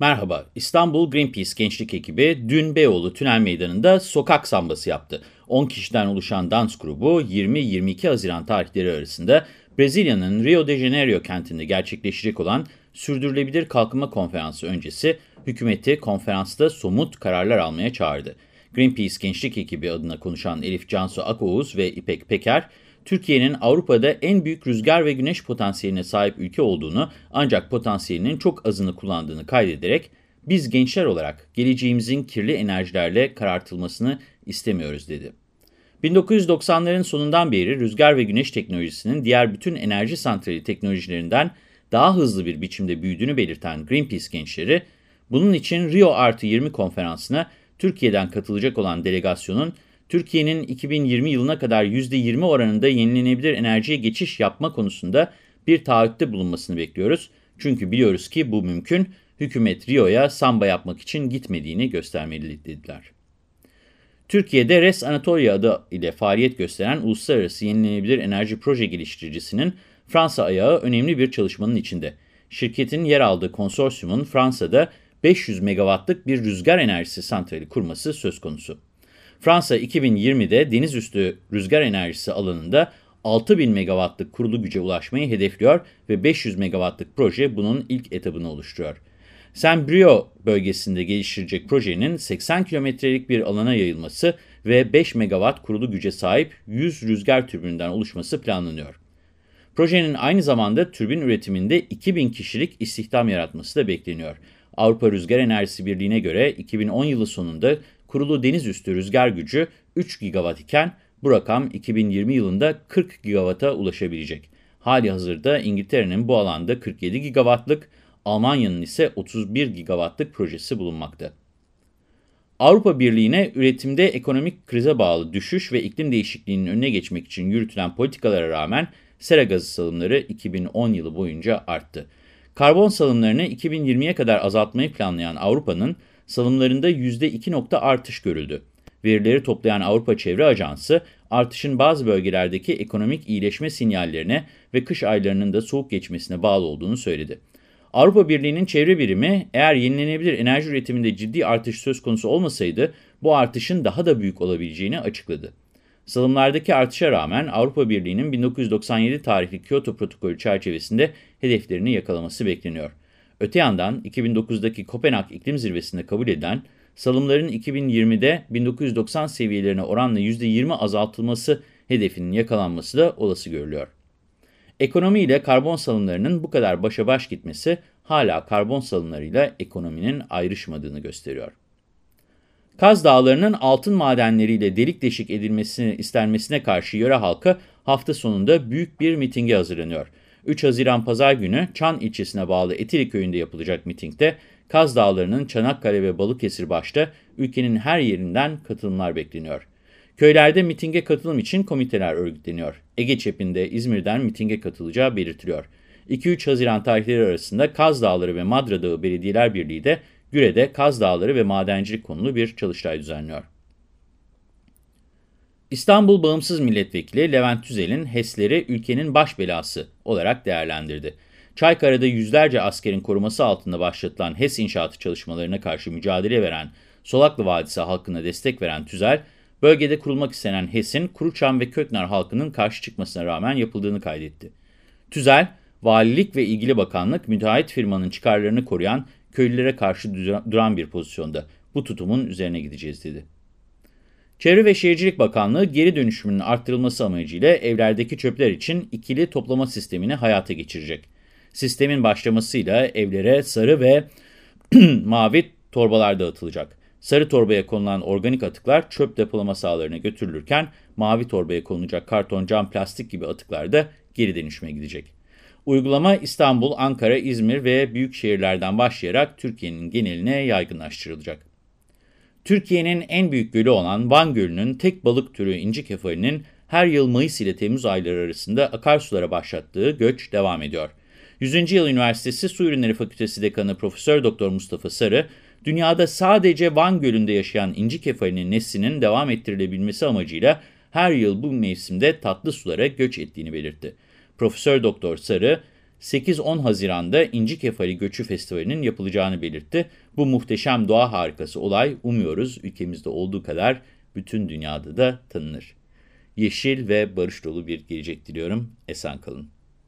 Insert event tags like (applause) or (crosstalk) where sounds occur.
Merhaba, İstanbul Greenpeace Gençlik Ekibi dün Beyoğlu Tünel Meydanı'nda sokak sambası yaptı. 10 kişiden oluşan dans grubu 20-22 Haziran tarihleri arasında Brezilya'nın Rio de Janeiro kentinde gerçekleşecek olan Sürdürülebilir Kalkınma Konferansı öncesi hükümeti konferansta somut kararlar almaya çağırdı. Greenpeace Gençlik Ekibi adına konuşan Elif Cansu Akoğuz ve İpek Peker, Türkiye'nin Avrupa'da en büyük rüzgar ve güneş potansiyeline sahip ülke olduğunu ancak potansiyelinin çok azını kullandığını kaydederek biz gençler olarak geleceğimizin kirli enerjilerle karartılmasını istemiyoruz dedi. 1990'ların sonundan beri rüzgar ve güneş teknolojisinin diğer bütün enerji santrali teknolojilerinden daha hızlı bir biçimde büyüdüğünü belirten Greenpeace gençleri, bunun için Rio Artı 20 konferansına Türkiye'den katılacak olan delegasyonun Türkiye'nin 2020 yılına kadar %20 oranında yenilenebilir enerjiye geçiş yapma konusunda bir taahhütte bulunmasını bekliyoruz. Çünkü biliyoruz ki bu mümkün. Hükümet Rio'ya samba yapmak için gitmediğini göstermeli dediler. Türkiye'de Res Anatolia adı ile faaliyet gösteren Uluslararası Yenilenebilir Enerji Proje Geliştiricisinin Fransa ayağı önemli bir çalışmanın içinde. Şirketin yer aldığı konsorsiyumun Fransa'da 500 megawattlık bir rüzgar enerjisi santrali kurması söz konusu. Fransa 2020'de deniz üstü rüzgar enerjisi alanında 6000 megawattlık kurulu güce ulaşmayı hedefliyor ve 500 megawattlık proje bunun ilk etabını oluşturuyor. Saint-Brieuc bölgesinde geliştirecek projenin 80 kilometrelik bir alana yayılması ve 5 megawatt kurulu güce sahip 100 rüzgar türbininden oluşması planlanıyor. Projenin aynı zamanda türbin üretiminde 2000 kişilik istihdam yaratması da bekleniyor. Avrupa Rüzgar Enerjisi Birliği'ne göre 2010 yılı sonunda kurulu deniz üstü rüzgar gücü 3 gigawatt iken bu rakam 2020 yılında 40 gigawatt'a ulaşabilecek. Hali hazırda İngiltere'nin bu alanda 47 gigawattlık, Almanya'nın ise 31 gigawattlık projesi bulunmakta. Avrupa Birliği'ne üretimde ekonomik krize bağlı düşüş ve iklim değişikliğinin önüne geçmek için yürütülen politikalara rağmen sera gazı salımları 2010 yılı boyunca arttı. Karbon salımlarını 2020'ye kadar azaltmayı planlayan Avrupa'nın salımlarında %2 nokta artış görüldü. Verileri toplayan Avrupa Çevre Ajansı, artışın bazı bölgelerdeki ekonomik iyileşme sinyallerine ve kış aylarının da soğuk geçmesine bağlı olduğunu söyledi. Avrupa Birliği'nin çevre birimi eğer yenilenebilir enerji üretiminde ciddi artış söz konusu olmasaydı bu artışın daha da büyük olabileceğini açıkladı. Salımlardaki artışa rağmen Avrupa Birliği'nin 1997 tarihli Kyoto protokolü çerçevesinde hedeflerini yakalaması bekleniyor. Öte yandan 2009'daki Kopenhag İklim Zirvesi'nde kabul edilen salımların 2020'de 1990 seviyelerine oranla %20 azaltılması hedefinin yakalanması da olası görülüyor. Ekonomi ile karbon salımlarının bu kadar başa baş gitmesi hala karbon salımlarıyla ekonominin ayrışmadığını gösteriyor. Kaz Dağları'nın altın madenleriyle delik deşik edilmesini istenmesine karşı yöre halkı hafta sonunda büyük bir mitinge hazırlanıyor. 3 Haziran Pazar günü Çan ilçesine bağlı Etili köyünde yapılacak mitingde Kaz Dağları'nın Çanakkale ve Balıkesir başta ülkenin her yerinden katılımlar bekleniyor. Köylerde mitinge katılım için komiteler örgütleniyor. Ege çepinde İzmir'den mitinge katılacağı belirtiliyor. 2-3 Haziran tarihleri arasında Kaz Dağları ve Madra Dağı Belediyeler Birliği de Güre'de Kaz Dağları ve madencilik konulu bir çalıştay düzenliyor. İstanbul Bağımsız Milletvekili Levent Tüzel'in HES'leri ülkenin baş belası olarak değerlendirdi. Çaykara'da yüzlerce askerin koruması altında başlatılan HES inşaatı çalışmalarına karşı mücadele veren Solaklı Vadisi halkına destek veren Tüzel, bölgede kurulmak istenen HES'in Kuruçam ve Köknar halkının karşı çıkmasına rağmen yapıldığını kaydetti. Tüzel, valilik ve ilgili bakanlık müteahhit firmanın çıkarlarını koruyan köylülere karşı duran bir pozisyonda. Bu tutumun üzerine gideceğiz dedi. Çevre ve Şehircilik Bakanlığı geri dönüşümünün arttırılması amacıyla evlerdeki çöpler için ikili toplama sistemini hayata geçirecek. Sistemin başlamasıyla evlere sarı ve (clears throat) mavi torbalar dağıtılacak. Sarı torbaya konulan organik atıklar çöp depolama sahalarına götürülürken mavi torbaya konulacak karton, cam, plastik gibi atıklar da geri dönüşüme gidecek. Uygulama İstanbul, Ankara, İzmir ve büyük şehirlerden başlayarak Türkiye'nin geneline yaygınlaştırılacak. Türkiye'nin en büyük gölü olan Van Gölü'nün tek balık türü inci kefalinin her yıl Mayıs ile Temmuz ayları arasında akarsulara başlattığı göç devam ediyor. 100. Yıl Üniversitesi Su Ürünleri Fakültesi Dekanı Profesör Doktor Mustafa Sarı, dünyada sadece Van Gölü'nde yaşayan inci kefalinin neslinin devam ettirilebilmesi amacıyla her yıl bu mevsimde tatlı sulara göç ettiğini belirtti. Profesör Doktor Sarı, 8-10 Haziran'da İnci Kefali Göçü Festivali'nin yapılacağını belirtti. Bu muhteşem doğa harikası olay umuyoruz ülkemizde olduğu kadar bütün dünyada da tanınır. Yeşil ve barış dolu bir gelecek diliyorum. Esen kalın.